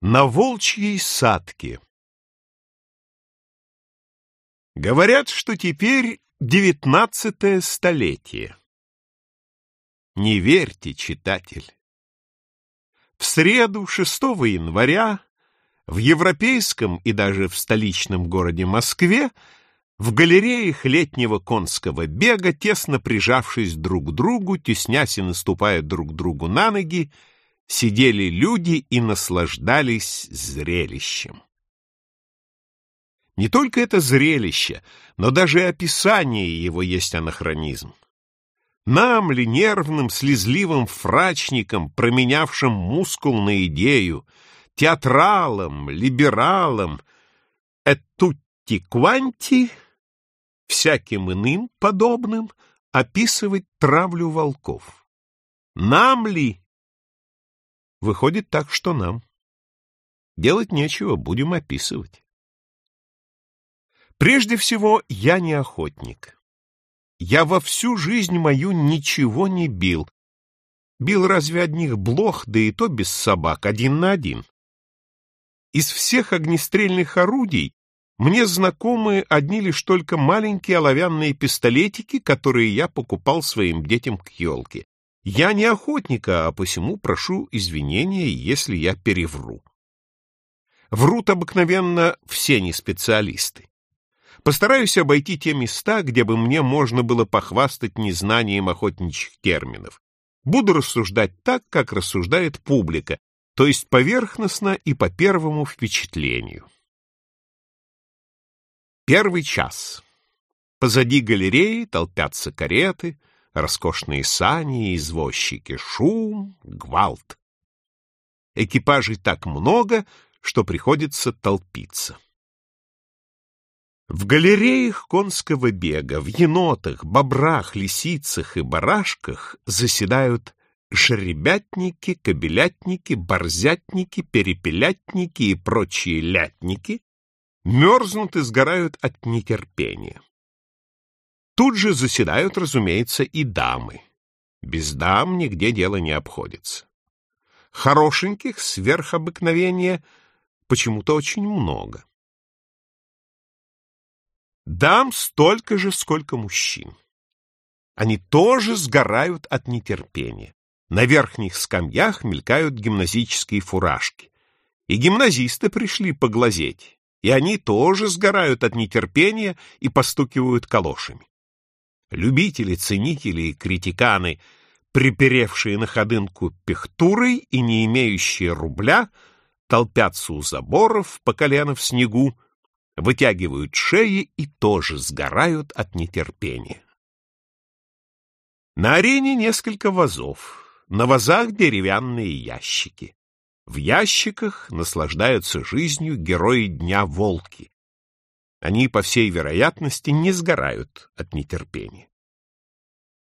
На волчьей садке Говорят, что теперь девятнадцатое столетие. Не верьте, читатель. В среду, 6 января, в европейском и даже в столичном городе Москве в галереях летнего конского бега, тесно прижавшись друг к другу, теснясь и наступая друг другу на ноги, сидели люди и наслаждались зрелищем. Не только это зрелище, но даже описание его есть анахронизм. Нам ли, нервным, слезливым фрачникам, променявшим мускул на идею, театралам, либералам, этутти кванти, всяким иным подобным, описывать травлю волков? Нам ли Выходит так, что нам. Делать нечего, будем описывать. Прежде всего, я не охотник. Я во всю жизнь мою ничего не бил. Бил разве одних блох, да и то без собак, один на один. Из всех огнестрельных орудий мне знакомы одни лишь только маленькие оловянные пистолетики, которые я покупал своим детям к елке. Я не охотника, а посему прошу извинения, если я перевру. Врут обыкновенно все не специалисты. Постараюсь обойти те места, где бы мне можно было похвастать незнанием охотничьих терминов. Буду рассуждать так, как рассуждает публика, то есть поверхностно и по первому впечатлению. Первый час. Позади галереи толпятся кареты, роскошные сани извозчики, шум, гвалт. Экипажей так много, что приходится толпиться. В галереях конского бега, в енотах, бобрах, лисицах и барашках заседают жеребятники, кобелятники, борзятники, перепелятники и прочие лятники, мерзнут и сгорают от нетерпения. Тут же заседают, разумеется, и дамы. Без дам нигде дело не обходится. Хорошеньких, сверх обыкновения, почему-то очень много. Дам столько же, сколько мужчин. Они тоже сгорают от нетерпения. На верхних скамьях мелькают гимназические фуражки. И гимназисты пришли поглазеть, и они тоже сгорают от нетерпения и постукивают калошами. Любители, ценители и критиканы, приперевшие на ходынку пехтурой и не имеющие рубля, толпятся у заборов по колено в снегу, вытягивают шеи и тоже сгорают от нетерпения. На арене несколько вазов, на вазах деревянные ящики. В ящиках наслаждаются жизнью герои Дня Волки, они, по всей вероятности, не сгорают от нетерпения.